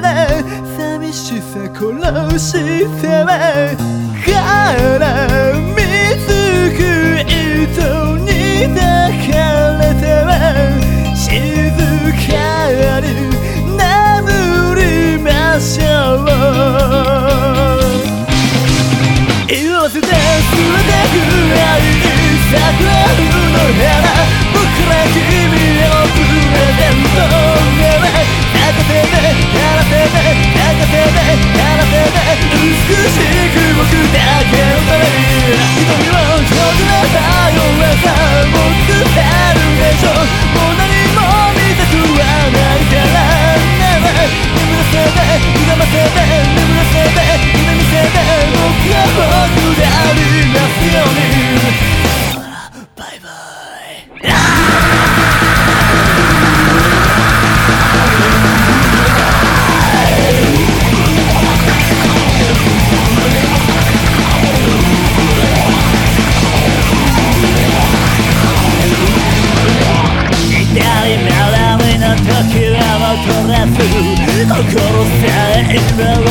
は寂しさ殺してはから見つく糸に抱かれては静かに眠りましょう。て連れてくに桜の花僕ら never